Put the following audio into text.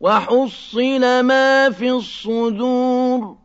وَحُصِّلَ مَا فِي الصُّدُورِ